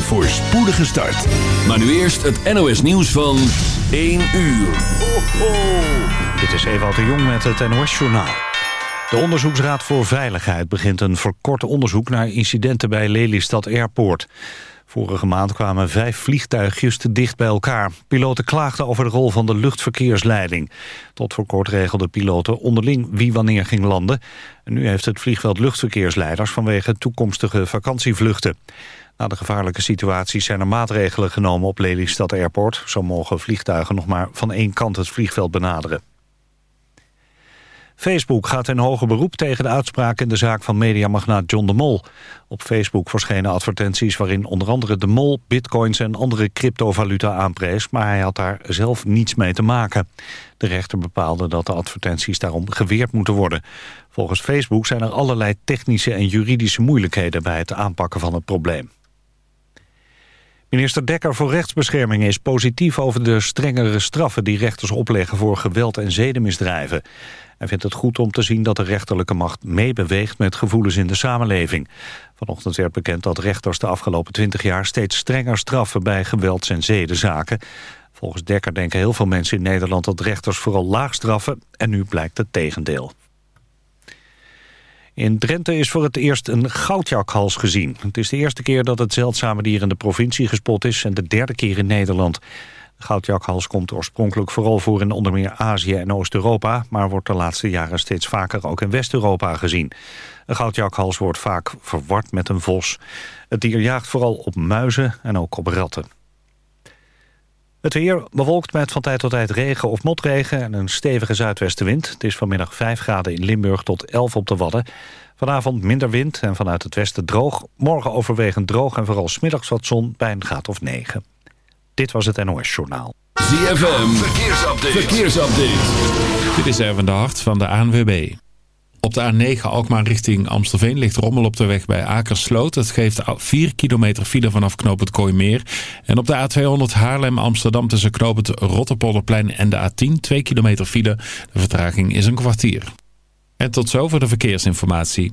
Een voorspoedige start. Maar nu eerst het NOS nieuws van 1 uur. Ho, ho. Dit is Ewald de Jong met het NOS Journaal. De Onderzoeksraad voor Veiligheid begint een verkort onderzoek... naar incidenten bij Lelystad Airport. Vorige maand kwamen vijf vliegtuigjes te dicht bij elkaar. Piloten klaagden over de rol van de luchtverkeersleiding. Tot voor kort regelden piloten onderling wie wanneer ging landen. En nu heeft het vliegveld luchtverkeersleiders... vanwege toekomstige vakantievluchten. Na de gevaarlijke situaties zijn er maatregelen genomen op Lelystad Airport. Zo mogen vliegtuigen nog maar van één kant het vliegveld benaderen. Facebook gaat in hoger beroep tegen de uitspraak in de zaak van mediamagnaat John de Mol. Op Facebook verschenen advertenties waarin onder andere de Mol, bitcoins en andere cryptovaluta aanprees, maar hij had daar zelf niets mee te maken. De rechter bepaalde dat de advertenties daarom geweerd moeten worden. Volgens Facebook zijn er allerlei technische en juridische moeilijkheden bij het aanpakken van het probleem. Minister Dekker voor Rechtsbescherming is positief over de strengere straffen die rechters opleggen voor geweld en zedenmisdrijven. Hij vindt het goed om te zien dat de rechterlijke macht meebeweegt met gevoelens in de samenleving. Vanochtend werd bekend dat rechters de afgelopen twintig jaar steeds strenger straffen bij gewelds- en zedenzaken. Volgens Dekker denken heel veel mensen in Nederland dat rechters vooral laag straffen en nu blijkt het tegendeel. In Drenthe is voor het eerst een goudjakhals gezien. Het is de eerste keer dat het zeldzame dier in de provincie gespot is... en de derde keer in Nederland. De goudjakhals komt oorspronkelijk vooral voor in onder meer Azië en Oost-Europa... maar wordt de laatste jaren steeds vaker ook in West-Europa gezien. Een goudjakhals wordt vaak verward met een vos. Het dier jaagt vooral op muizen en ook op ratten. Het weer bewolkt met van tijd tot tijd regen of motregen en een stevige zuidwestenwind. Het is vanmiddag 5 graden in Limburg tot 11 op de Wadden. Vanavond minder wind en vanuit het westen droog. Morgen overwegend droog en vooral smiddags wat zon bij een graad of 9. Dit was het NOS Journaal. ZFM, verkeersupdate. verkeersupdate. Dit is Erwin de Hart van de ANWB. Op de A9 Alkmaar richting Amstelveen ligt rommel op de weg bij Akersloot. Het geeft 4 kilometer file vanaf knooppunt Kooimeer. En op de A200 Haarlem-Amsterdam tussen knooppunt Rotterpolderplein en de A10 2 kilometer file. De vertraging is een kwartier. En tot zover de verkeersinformatie.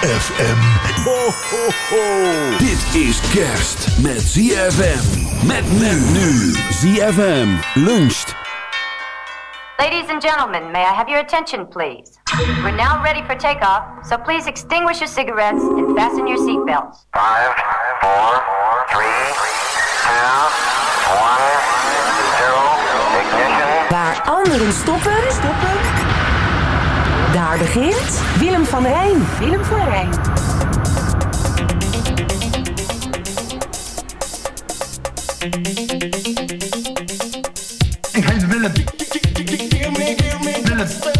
ZFM. Ho, ho, ho. Dit is kerst met ZFM. Met men nu. ZFM luncht. Ladies and gentlemen, may I have your attention, please? We're now ready for takeoff, so please extinguish your cigarettes and fasten your seatbelts. Five, four, three, two, one, zero, ignition. Waar anderen stoppen, stoppen, Daar begint Willem van Rijn. Willem van Rijn. Ik heet Willem. Willem.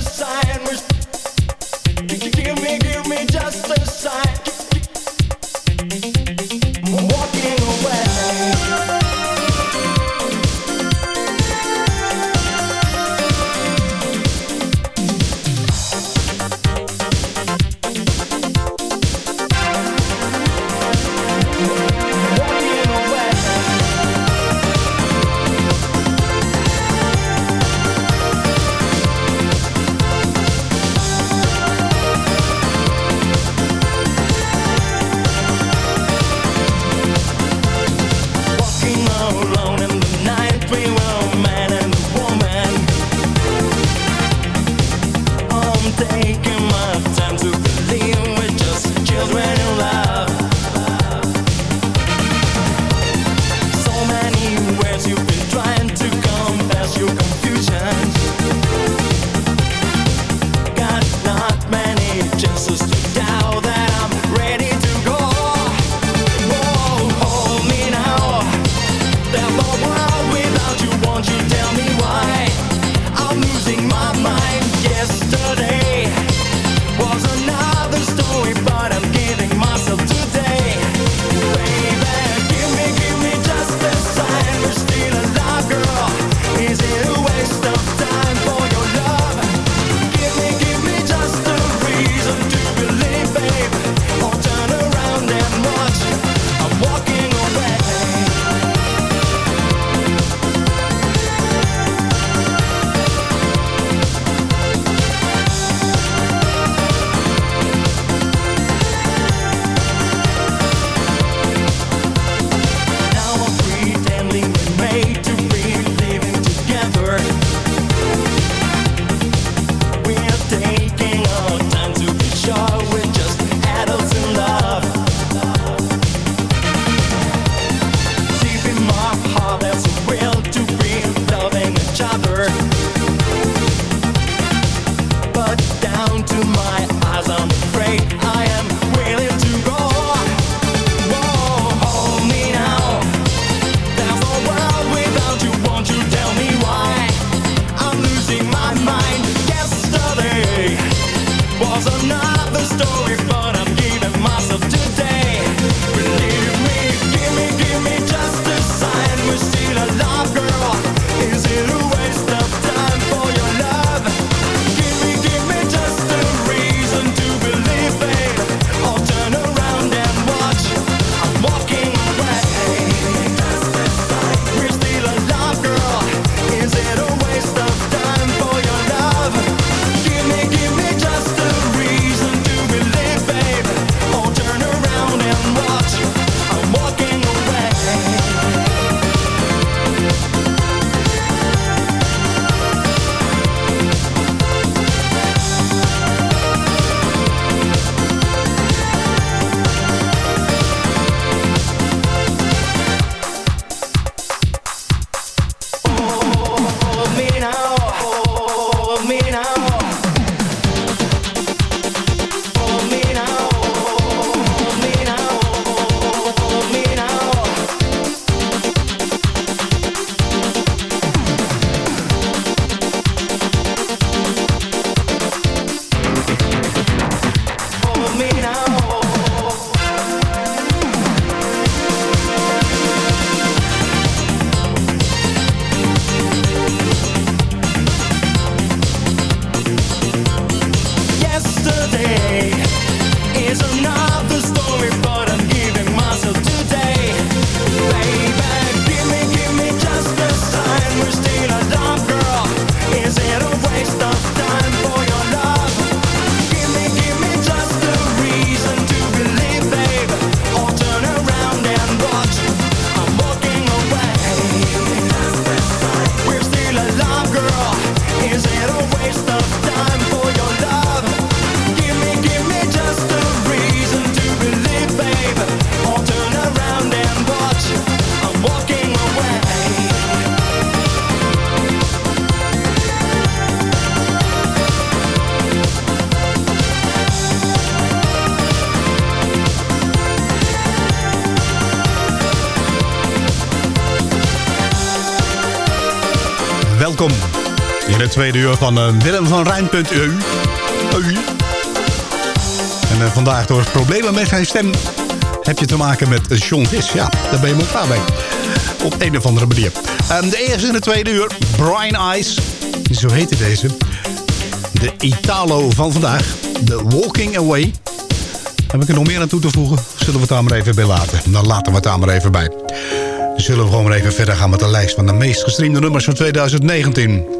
Tweede uur van uh, Willem van Rijn.eu. En uh, vandaag door problemen met zijn stem heb je te maken met John Vis. Ja, daar ben je maar klaar mee. Op een of andere manier. Um, de eerste en de tweede uur, Brian Eyes. Zo heette deze. De Italo van vandaag. The Walking Away. Heb ik er nog meer aan toe te voegen? Zullen we het daar maar even bij laten? Dan laten we het daar maar even bij. Zullen we gewoon maar even verder gaan met de lijst van de meest gestreamde nummers van 2019.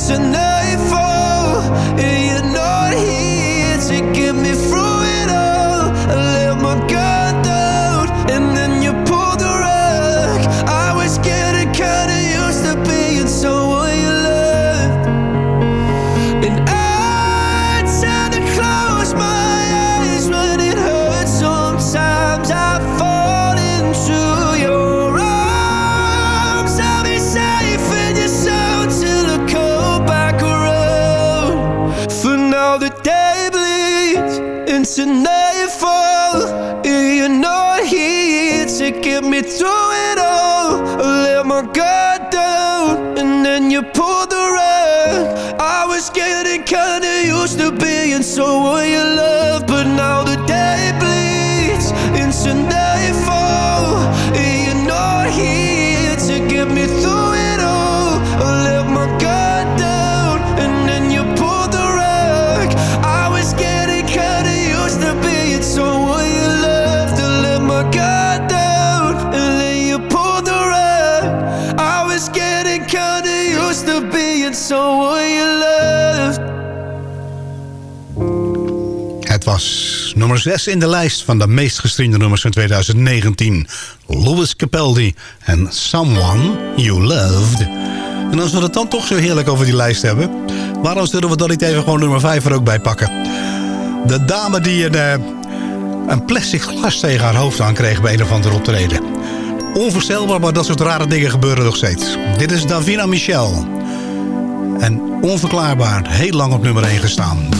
dancing now nummer 6 in de lijst van de meest gestreamde nummers van 2019. Louis Capaldi en Someone You Loved. En als we het dan toch zo heerlijk over die lijst hebben... waarom zullen we dan niet even gewoon nummer 5 er ook bij pakken? De dame die een, eh, een plastic glas tegen haar hoofd aankreeg bij een of andere optreden. Onvoorstelbaar, maar dat soort rare dingen gebeuren nog steeds. Dit is Davina Michel. En onverklaarbaar heel lang op nummer 1 gestaan.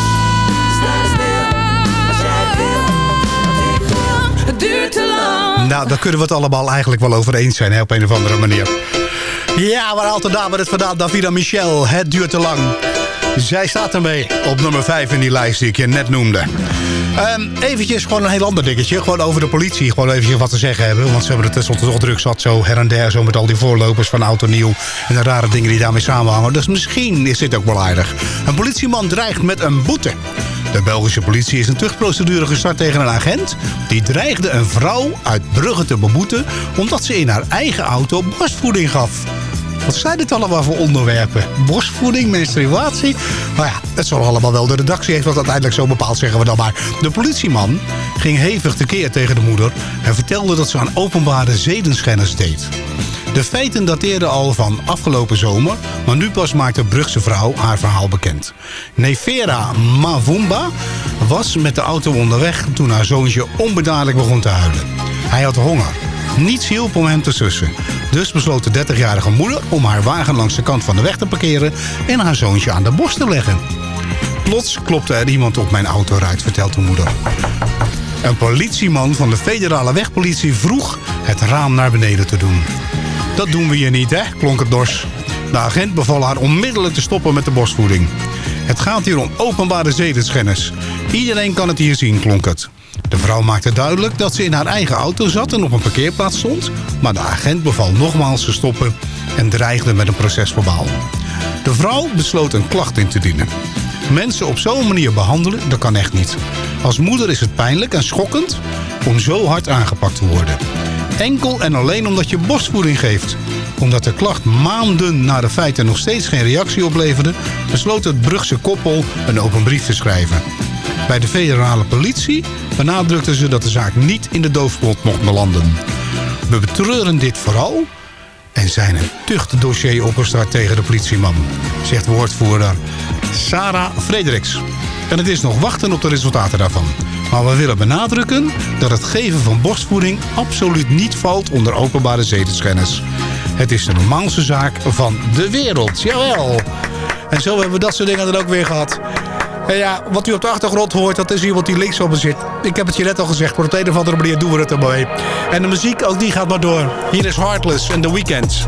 Het duurt te lang Nou, daar kunnen we het allemaal eigenlijk wel over eens zijn, hè, op een of andere manier. Ja, waar haalt de dame het vandaan? Davida Michel, het duurt te lang. Zij staat ermee op nummer 5 in die lijst die ik je net noemde. Ehm eventjes gewoon een heel ander dingetje. Gewoon over de politie. Gewoon eventjes wat te zeggen hebben. Want ze hebben het tenslotte toch druk zat. Zo her en der. Zo met al die voorlopers van Auto Nieuw. En de rare dingen die daarmee samenhangen. Dus misschien is dit ook wel aardig. Een politieman dreigt met een boete. De Belgische politie is een tuchtprocedure gestart tegen een agent... die dreigde een vrouw uit Brugge te beboeten... omdat ze in haar eigen auto borstvoeding gaf. Wat zijn dit allemaal voor onderwerpen? Borstvoeding, menstruatie? Nou ja, het zal allemaal wel. De redactie heeft dat uiteindelijk zo bepaald, zeggen we dan maar. De politieman ging hevig tekeer tegen de moeder... en vertelde dat ze aan openbare zedenschennis deed. De feiten dateerden al van afgelopen zomer... maar nu pas maakt de Brugse vrouw haar verhaal bekend. Nevera Mavumba was met de auto onderweg... toen haar zoontje onbedaarlijk begon te huilen. Hij had honger. Niets hielp om hem te sussen. Dus besloot de 30-jarige moeder om haar wagen langs de kant van de weg te parkeren... en haar zoontje aan de borst te leggen. Plots klopte er iemand op mijn autoruit, vertelt de moeder. Een politieman van de federale wegpolitie vroeg het raam naar beneden te doen. Dat doen we hier niet, hè, klonk het dors. De agent beval haar onmiddellijk te stoppen met de borstvoeding. Het gaat hier om openbare zedenschennis. Iedereen kan het hier zien, klonk het. De vrouw maakte duidelijk dat ze in haar eigen auto zat en op een parkeerplaats stond... maar de agent beval nogmaals te stoppen en dreigde met een procesverbaal. De vrouw besloot een klacht in te dienen. Mensen op zo'n manier behandelen, dat kan echt niet. Als moeder is het pijnlijk en schokkend om zo hard aangepakt te worden. Enkel en alleen omdat je borstvoeding geeft. Omdat de klacht maanden na de feiten nog steeds geen reactie opleverde... besloot het Brugse koppel een open brief te schrijven. Bij de federale politie benadrukten ze dat de zaak niet in de doofpot mocht belanden. We betreuren dit vooral en zijn een tuchtdossier opgestart tegen de politieman, zegt woordvoerder Sarah Frederiks. En het is nog wachten op de resultaten daarvan. Maar we willen benadrukken dat het geven van borstvoeding absoluut niet valt onder openbare zedenschennis. Het is de normaalste zaak van de wereld, jawel. En zo hebben we dat soort dingen dan ook weer gehad. En ja, wat u op de achtergrond hoort, dat is iemand die links me zit. Ik heb het je net al gezegd, maar op de een of andere manier doen we het er mee. En de muziek, ook die gaat maar door. Hier is Heartless en The Weeknd.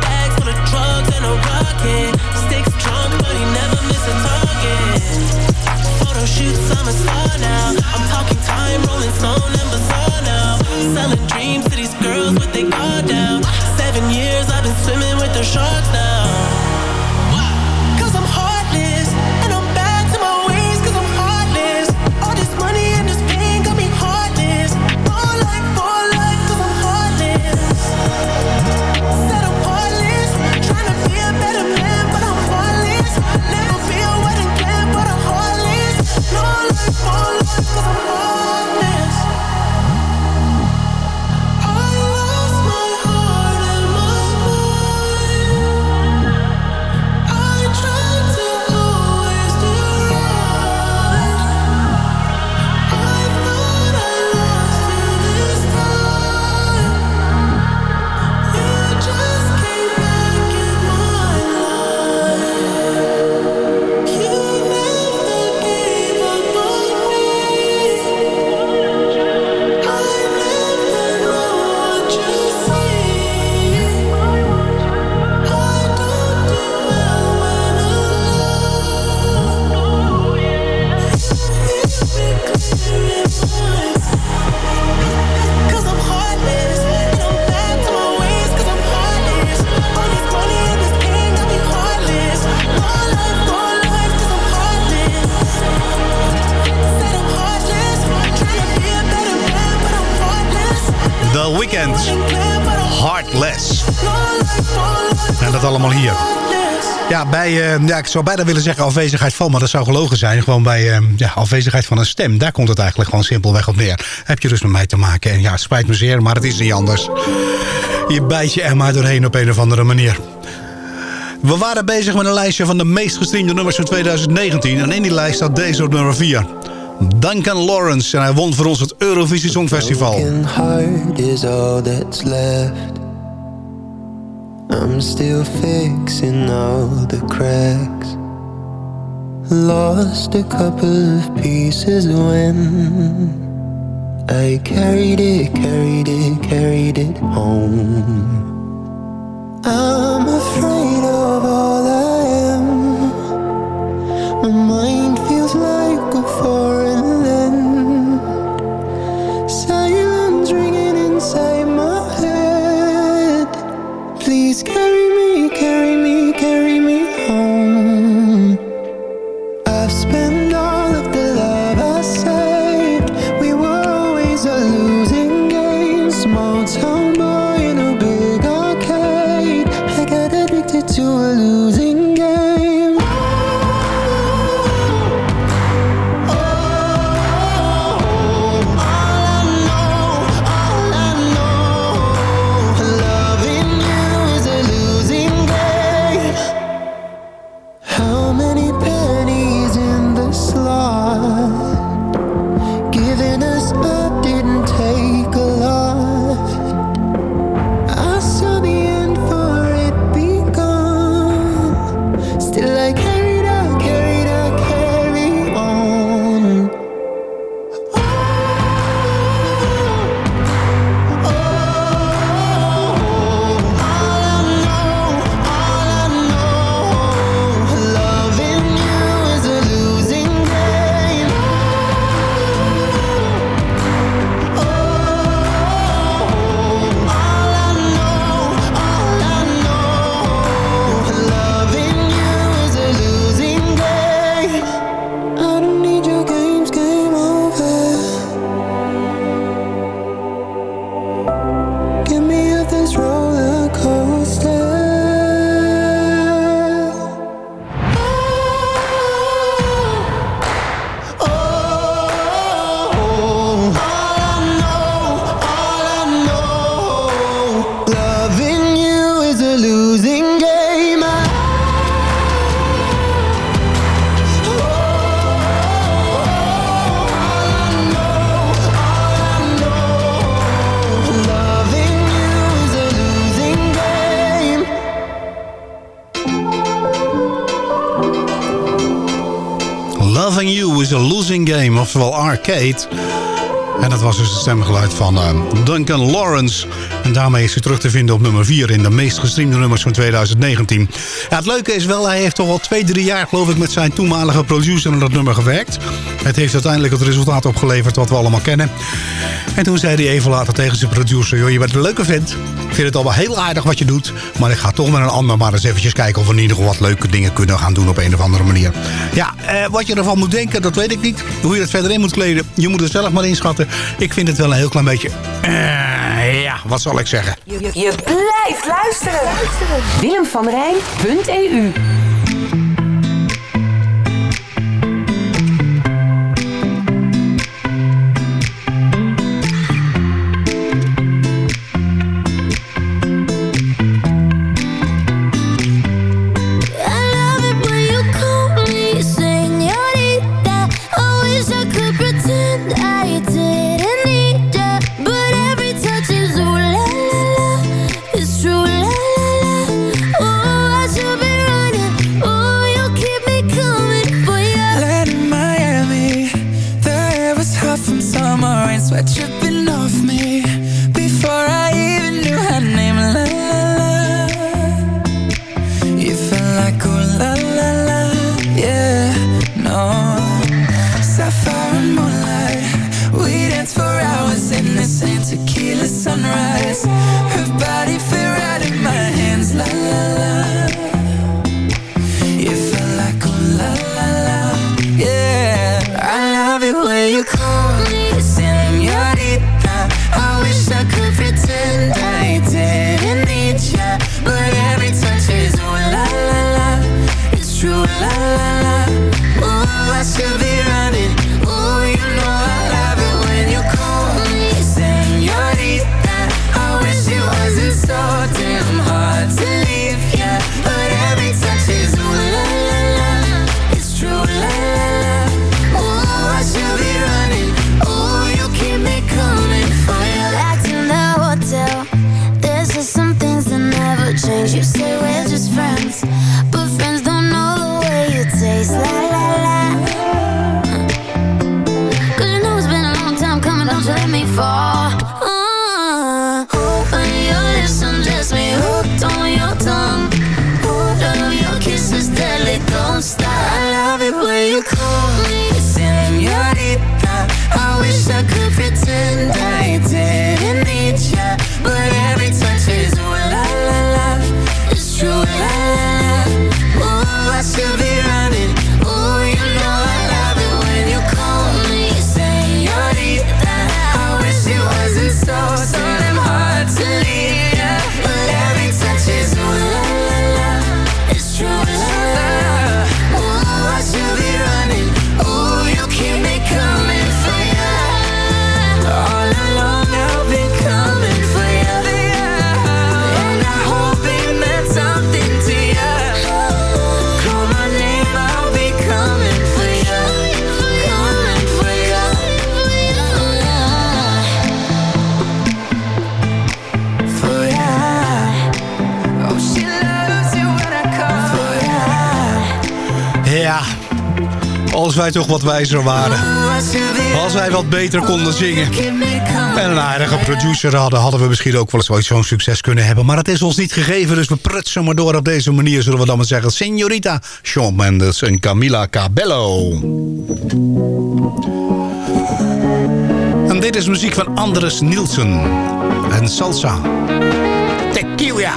bags full of drugs and. Sticks drunk, but he never a target. Photo shoots, I'm a star now. I'm talking time, rolling slow numbers, all now. Selling dreams to these girls with their guard down. Seven years, I've been swimming with the sharks now. Bij, eh, ja, ik zou bijna willen zeggen afwezigheid van, maar dat zou gelogen zijn. Gewoon bij eh, ja, afwezigheid van een stem. Daar komt het eigenlijk gewoon simpelweg op neer. Heb je dus met mij te maken. En ja, het spijt me zeer, maar het is niet anders. Je bijt je er maar doorheen op een of andere manier. We waren bezig met een lijstje van de meest gestreamde nummers van 2019. En in die lijst staat deze op nummer 4. Duncan Lawrence. En hij won voor ons het Eurovisie Songfestival. Broken I'm still fixing all the cracks. Lost a couple of pieces when I carried it, carried it, carried it home. I'm afraid Game, oftewel Arcade. En dat was dus het stemgeluid van eh, Duncan Lawrence. En daarmee is hij terug te vinden op nummer 4 in de meest gestreamde nummers van 2019. Ja, het leuke is wel, hij heeft toch al twee, drie jaar geloof ik met zijn toenmalige producer aan dat nummer gewerkt. Het heeft uiteindelijk het resultaat opgeleverd wat we allemaal kennen. En toen zei hij even later tegen zijn producer, joh, je bent een leuke vent. Vind het allemaal heel aardig wat je doet. Maar ik ga toch met een ander maar eens eventjes kijken of we in ieder geval wat leuke dingen kunnen gaan doen op een of andere manier. Ja, eh, wat je ervan moet denken, dat weet ik niet. Hoe je het verder in moet kleden, je moet het zelf maar inschatten. Ik vind het wel een heel klein beetje... eh, ja, wat zal ik zeggen? Je, blijft luisteren. Willem van Rijn.eu wij toch wat wijzer waren. Als wij wat beter konden zingen. En een aardige producer hadden, hadden we misschien ook wel eens ooit zo'n succes kunnen hebben. Maar het is ons niet gegeven, dus we prutsen maar door op deze manier, zullen we dan maar zeggen. Señorita Shawn Mendes en Camila Cabello. En dit is muziek van Andres Nielsen en Salsa. Tequila.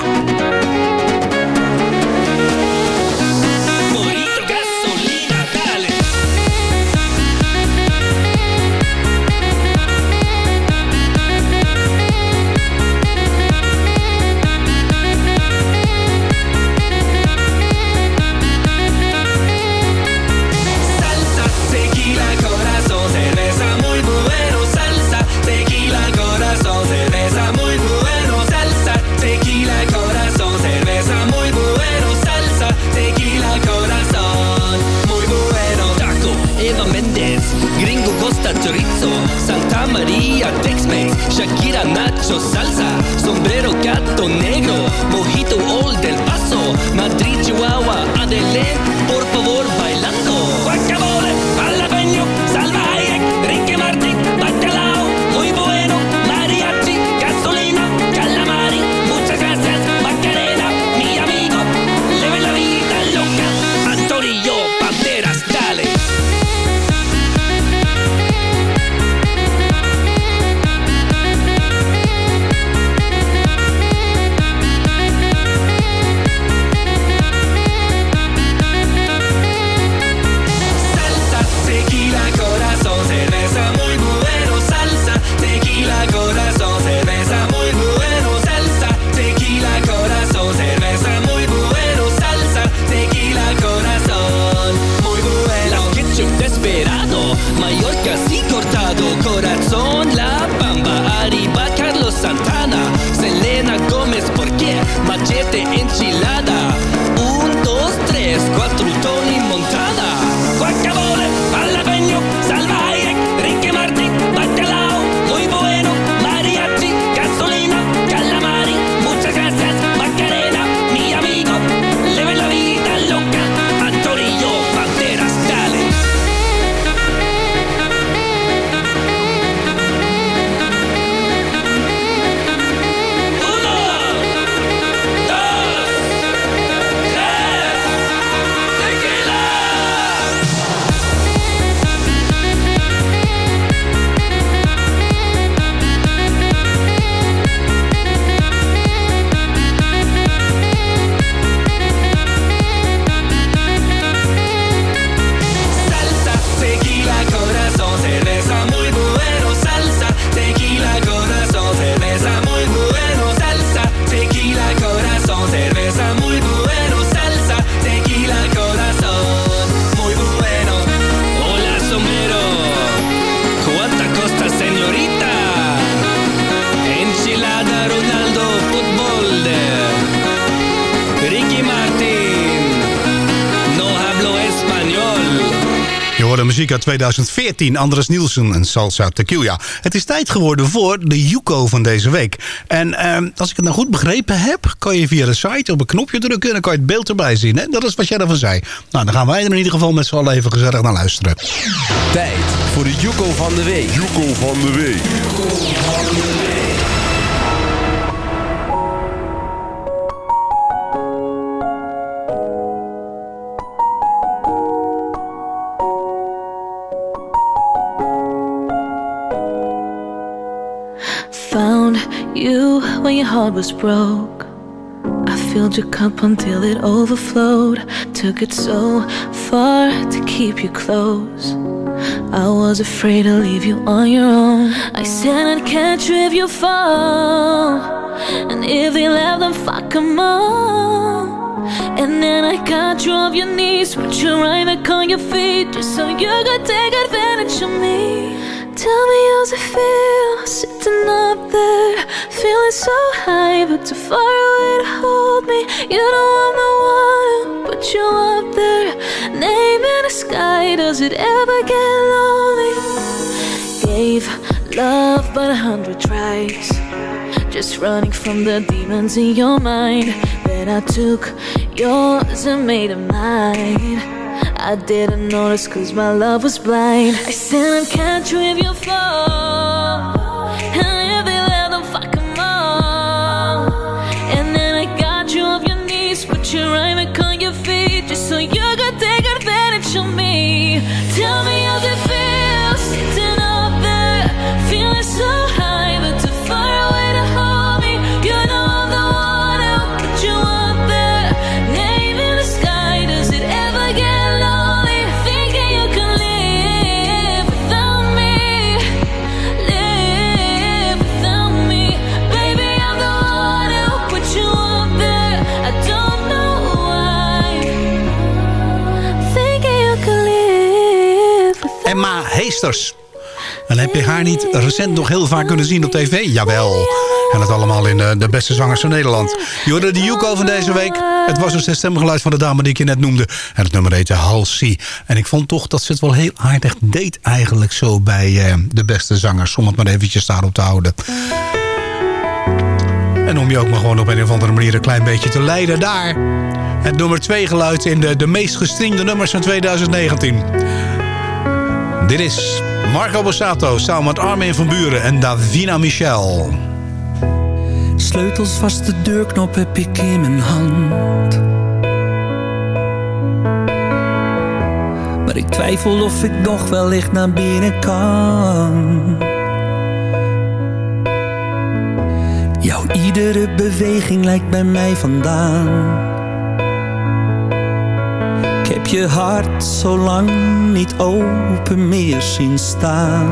Salsa, Sombrero, Gato Negro, Mojito, Old del Paso, Madrid, Chihuahua, muziek uit 2014, Andres Nielsen en Salsa Tequila. Het is tijd geworden voor de Yuko van deze week. En ehm, als ik het nou goed begrepen heb, kan je via de site op een knopje drukken... en dan kan je het beeld erbij zien. Hè? Dat is wat jij ervan zei. Nou, dan gaan wij er in ieder geval met z'n allen even gezellig naar luisteren. Tijd voor de Yuko van de week. Yuko van de week. You when your heart was broke. I filled your cup until it overflowed. Took it so far to keep you close. I was afraid to leave you on your own. I said I'd catch you if you fall. And if they laugh, then fuck 'em all. And then I got you off your knees, put you right back on your feet, just so you could take advantage of me. Tell me how's it feel, sitting up there, feeling so high, but too far away to hold me. You know I'm the one who put you up there, name in the sky. Does it ever get lonely? Gave love but a hundred tries, just running from the demons in your mind. Then I took yours and made them mine. I didn't notice cause my love was blind. I said I'd catch you if you fall. En heb je haar niet recent nog heel vaak kunnen zien op tv? Jawel. En dat allemaal in de, de beste zangers van Nederland. Je hoorde de Yuko van deze week. Het was dus het stemgeluid van de dame die ik je net noemde. En het nummer heette Halsey. En ik vond toch dat ze het wel heel aardig deed eigenlijk zo bij eh, de beste zangers. Om het maar eventjes daarop te houden. En om je ook maar gewoon op een of andere manier een klein beetje te leiden daar. Het nummer 2 geluid in de, de meest gestreamde nummers van 2019. Dit is Marco Borsato samen met Armin van Buren en Davina Michel. Sleutels vast, de deurknop heb ik in mijn hand. Maar ik twijfel of ik nog wellicht naar binnen kan. Jouw iedere beweging lijkt bij mij vandaan. Je hart zo lang niet open meer zien staan.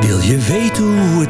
Wil je weten hoe het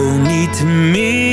niet mis.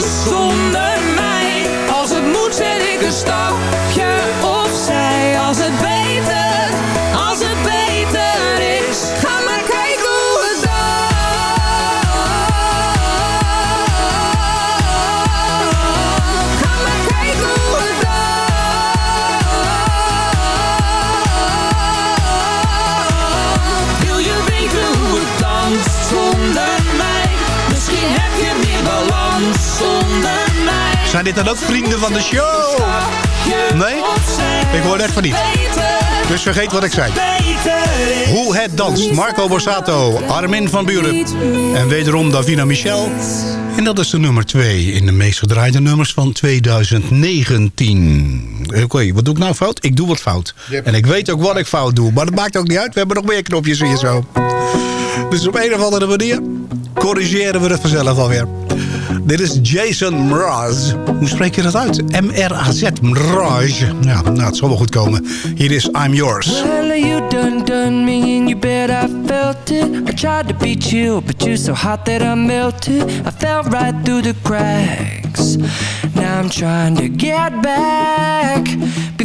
zonder mij. Als het moet zet ik een stapje Zijn dit dan ook vrienden van de show? Nee? Ik hoor net van niet. Dus vergeet wat ik zei. Hoe het danst. Marco Borsato, Armin van Buren. En wederom Davina Michel. En dat is de nummer 2 in de meest gedraaide nummers van 2019. Oké, wat doe ik nou fout? Ik doe wat fout. En ik weet ook wat ik fout doe. Maar dat maakt ook niet uit. We hebben nog meer knopjes hier zo. Dus op een of andere manier corrigeren we het vanzelf alweer. Dit is Jason Mraz. Hoe spreek je dat uit? M-R-A-Z. Mraz. Ja, nou, het zal wel goed komen. Hier is I'm Yours. Well, you done done me and you bet I felt it. I tried to be chill, but you're so hot that I melted. I fell right through the cracks. Now I'm trying to get back.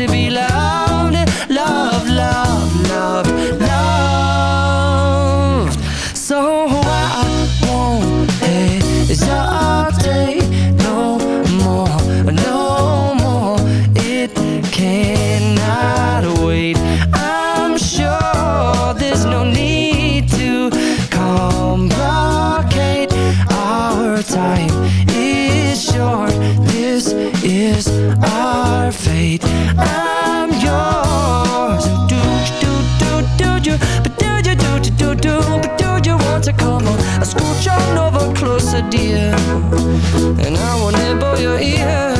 To be loved, love, love, love, loved. On over closer, dear, and I will nibble your ear.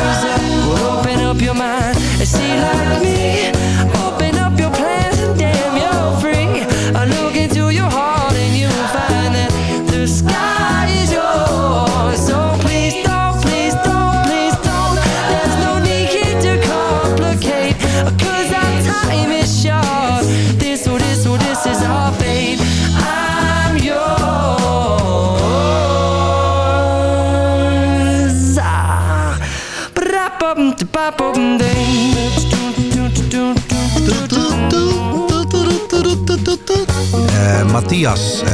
Matthias, äh,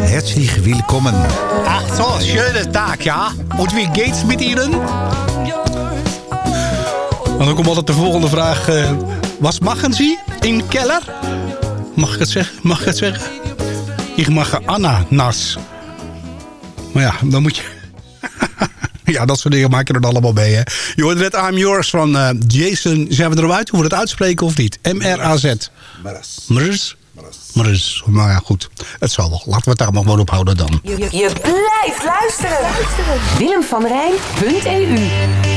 herzlich willkommen. Ach so, schönen Tag, ja. Und wie geht's mit Ihnen? En dan komt altijd de volgende vraag. eh, was machen Sie in Keller? Mag ik het zeggen? Mag ik het zeggen? Ik mag ananas. Maar ja, dan moet je... ja, dat soort dingen maak je er allemaal mee, hè. Je hoort net I'm Yours van eh, Jason. Zijn we eruit hoe we het uitspreken of niet? M-R-A-Z. Mars. Mrs. Mrs. Nou ja, goed. Het zal wel. Laten we het daar maar gewoon op houden dan. Je, je, je blijft luisteren. Willem van Rijn.eu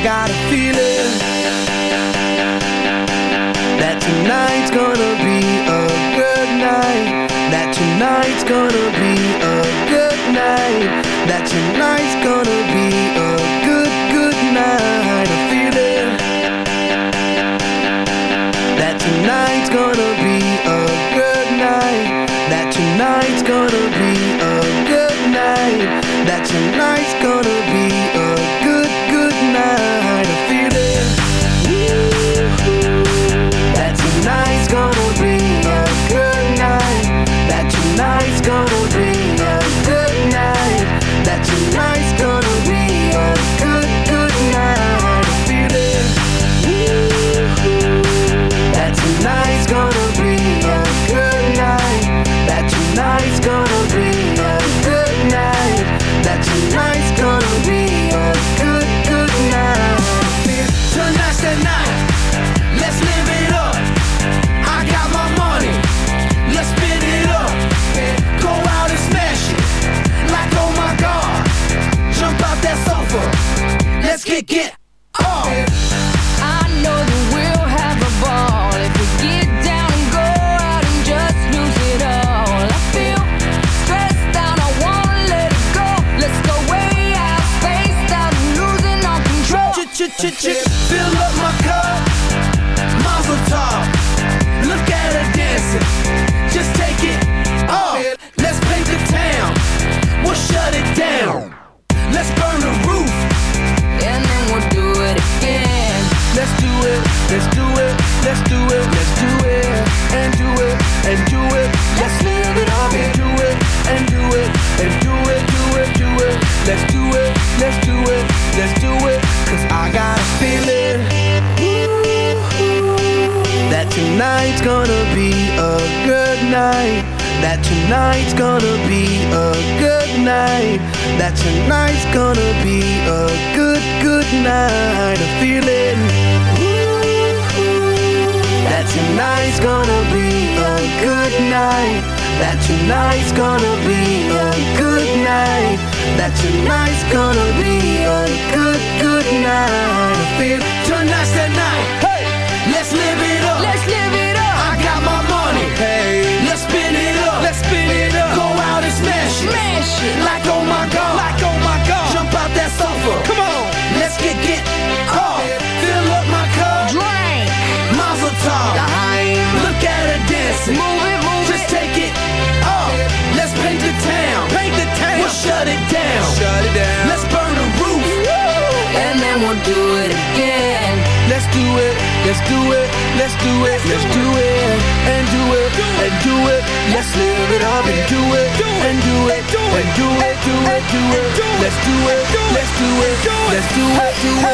I got a feeling That tonight's gonna be a good night. That tonight's gonna be a good night. That tonight's gonna be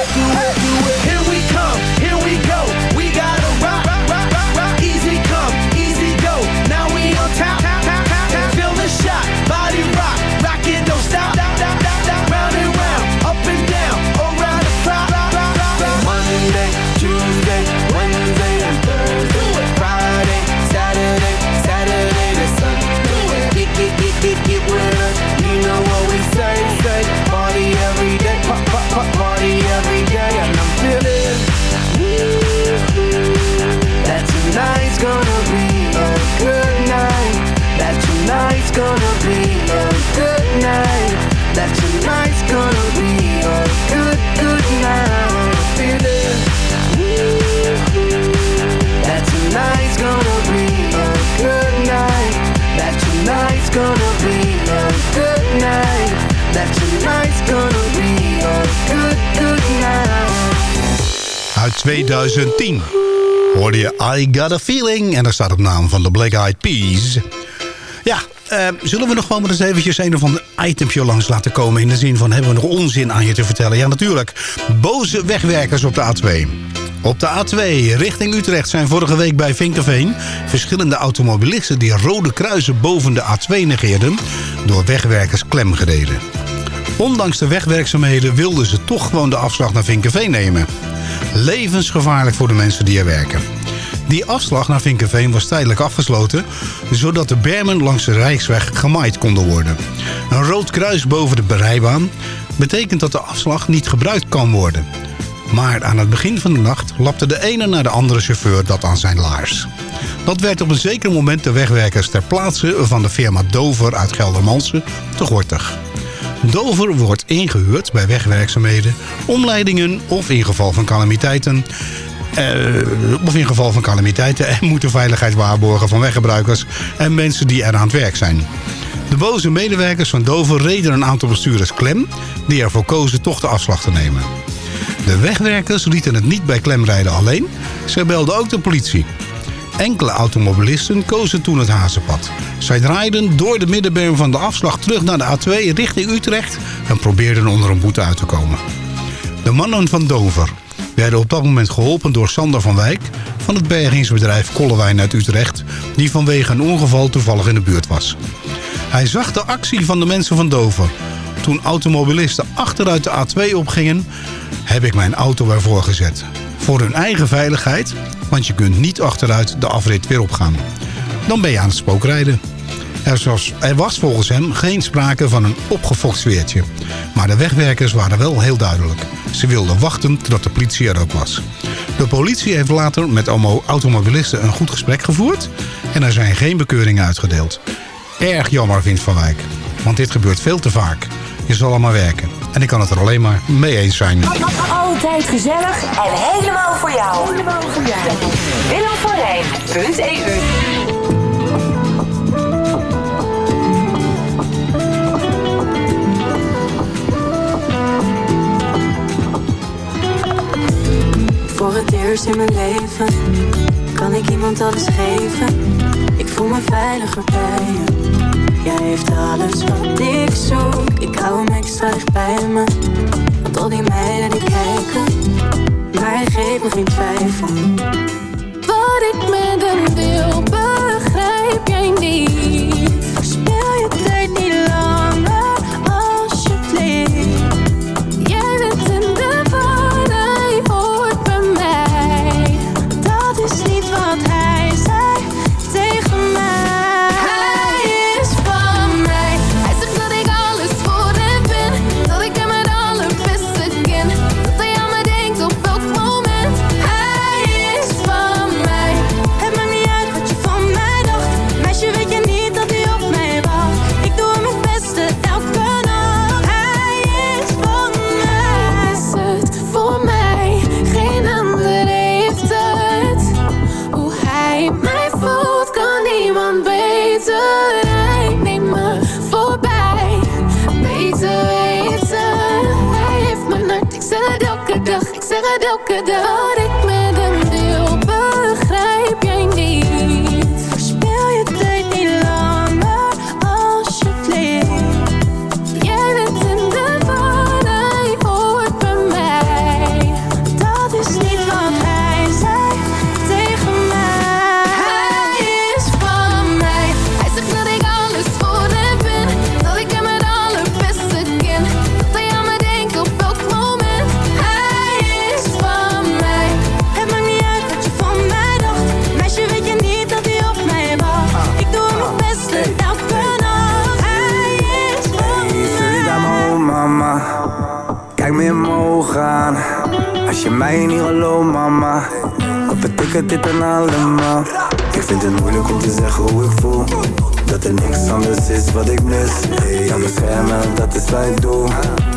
do 2010. Hoorde je I Got A Feeling. En daar staat op naam van de Black Eyed Peas. Ja, eh, zullen we nog gewoon maar eens eventjes een of ander itemje langs laten komen... in de zin van, hebben we nog onzin aan je te vertellen? Ja, natuurlijk. Boze wegwerkers op de A2. Op de A2 richting Utrecht zijn vorige week bij Vinkenveen... verschillende automobilisten die rode kruisen boven de A2 negeerden... door wegwerkers klemgereden. Ondanks de wegwerkzaamheden wilden ze toch gewoon de afslag naar Vinkenveen nemen... Levensgevaarlijk voor de mensen die er werken. Die afslag naar Vinkenveen was tijdelijk afgesloten... zodat de bermen langs de Rijksweg gemaaid konden worden. Een rood kruis boven de berijbaan betekent dat de afslag niet gebruikt kan worden. Maar aan het begin van de nacht lapte de ene naar de andere chauffeur dat aan zijn laars. Dat werd op een zeker moment de wegwerkers ter plaatse van de firma Dover uit Geldermalsen te gortig. Dover wordt ingehuurd bij wegwerkzaamheden, omleidingen of in geval van calamiteiten eh, of in geval van calamiteiten en moet de veiligheid waarborgen van weggebruikers en mensen die er aan het werk zijn. De boze medewerkers van Dover reden een aantal bestuurders klem die ervoor kozen toch de afslag te nemen. De wegwerkers lieten het niet bij klemrijden alleen, ze belden ook de politie. Enkele automobilisten kozen toen het hazenpad. Zij draaiden door de middenberm van de afslag terug naar de A2 richting Utrecht en probeerden onder een boete uit te komen. De mannen van Dover werden op dat moment geholpen door Sander van Wijk van het bergingsbedrijf Kollewijn uit Utrecht, die vanwege een ongeval toevallig in de buurt was. Hij zag de actie van de mensen van Dover. Toen automobilisten achteruit de A2 opgingen, heb ik mijn auto ervoor gezet. Voor hun eigen veiligheid, want je kunt niet achteruit de afrit weer opgaan. Dan ben je aan het spookrijden. Er was, er volgens hem geen sprake van een opgefokt sfeertje. Maar de wegwerkers waren wel heel duidelijk. Ze wilden wachten totdat de politie er ook was. De politie heeft later met automobilisten een goed gesprek gevoerd... en er zijn geen bekeuringen uitgedeeld. Erg jammer vindt Van Wijk, want dit gebeurt veel te vaak. Je zal allemaal werken. En ik kan het er alleen maar mee eens zijn. Altijd gezellig en helemaal voor jou. Helemaal voor jou. Willem van Rijn.eu Voor het eerst in mijn leven kan ik iemand alles geven. Ik voel me veiliger bij je. Jij heeft alles wat ik zoek. Ik hou hem extra dicht bij me. Want al die meiden die kijken, er niks anders is wat ik mis. Hey, ja, beschermen, dat is wat ik doe.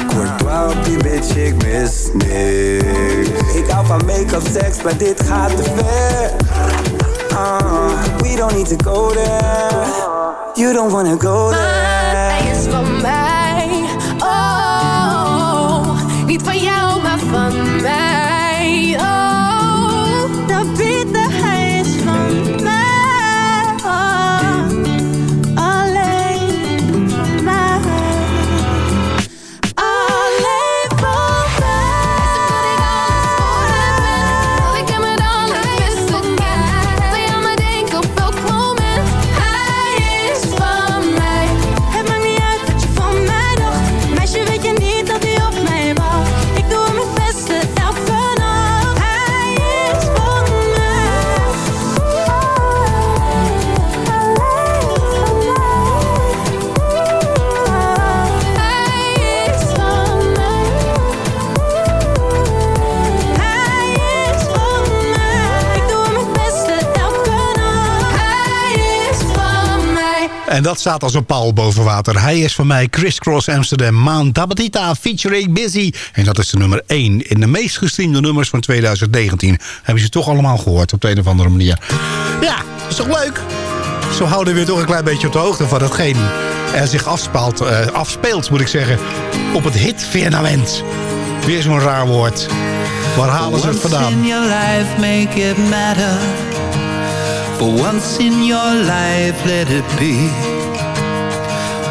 Courtois op die bitch, ik mis niks. Ik hou van make-up, seks, maar dit gaat te ver. Ah, we don't need to go there. You don't wanna go there. En dat staat als een paal boven water. Hij is van mij Crisscross Amsterdam, Mount Tabatita featuring Busy. En dat is de nummer 1 in de meest gestreamde nummers van 2019. Hebben ze toch allemaal gehoord op de een of andere manier. Ja, is toch leuk? Zo houden we weer toch een klein beetje op de hoogte van hetgeen er zich afspeelt, eh, afspeelt moet ik zeggen, op het hitfirmament. Weer zo'n raar woord. Waar halen ze het vandaan? For once in your life, let it be.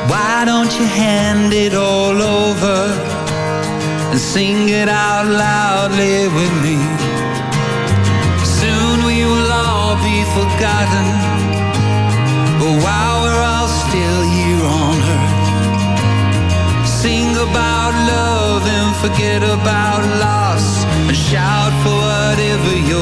Why don't you hand it all over and sing it out loudly with me? Soon we will all be forgotten. But while we're all still here on earth, sing about love and forget about loss and shout for whatever you're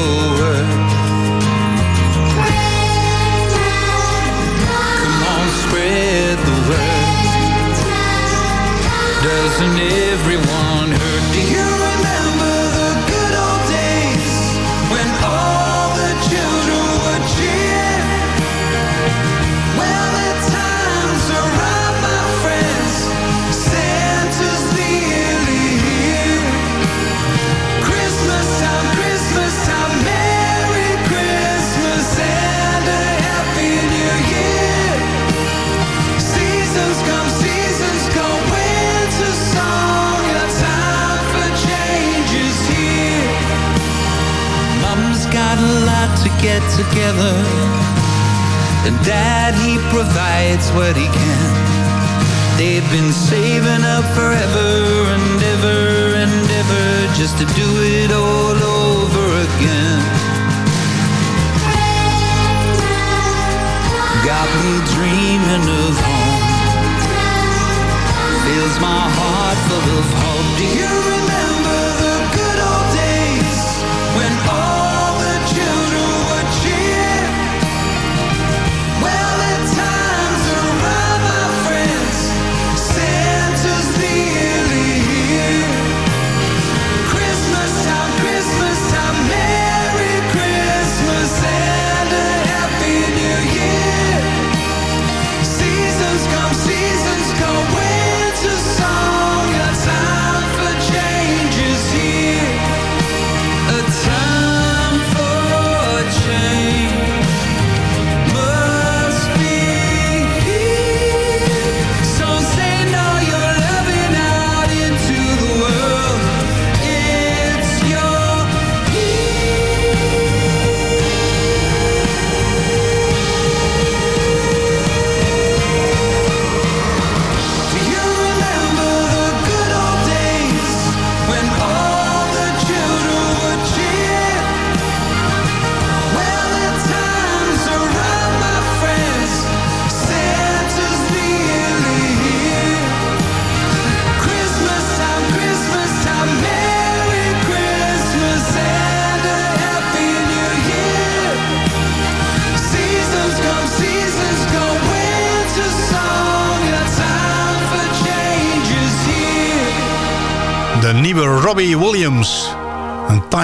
And it get together. And dad, he provides what he can. They've been saving up forever and ever and ever just to do it all over again. Got me dreaming of home. Fills my heart full of hope. Do you remember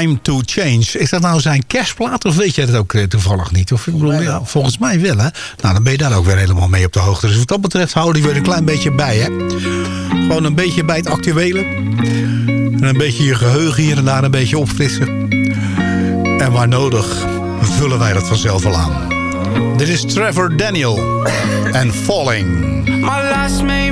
Time to Change. Is dat nou zijn kerstplaat of weet jij dat ook eh, toevallig niet? Of, ik bedoel, ja, volgens mij wel hè. Nou, dan ben je daar ook weer helemaal mee op de hoogte. Dus wat dat betreft hou die weer een klein beetje bij hè. Gewoon een beetje bij het actuele. En een beetje je geheugen hier en daar een beetje opfrissen. En waar nodig vullen wij dat vanzelf wel aan. Dit is Trevor Daniel en Falling. My last made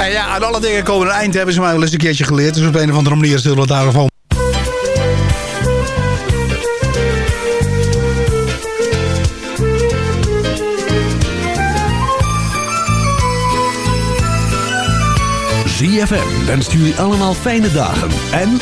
En ja, aan alle dingen komen een eind, hebben ze mij wel eens een keertje geleerd. Dus op een of andere manier zullen we het daarvan ZFM wenst jullie allemaal fijne dagen en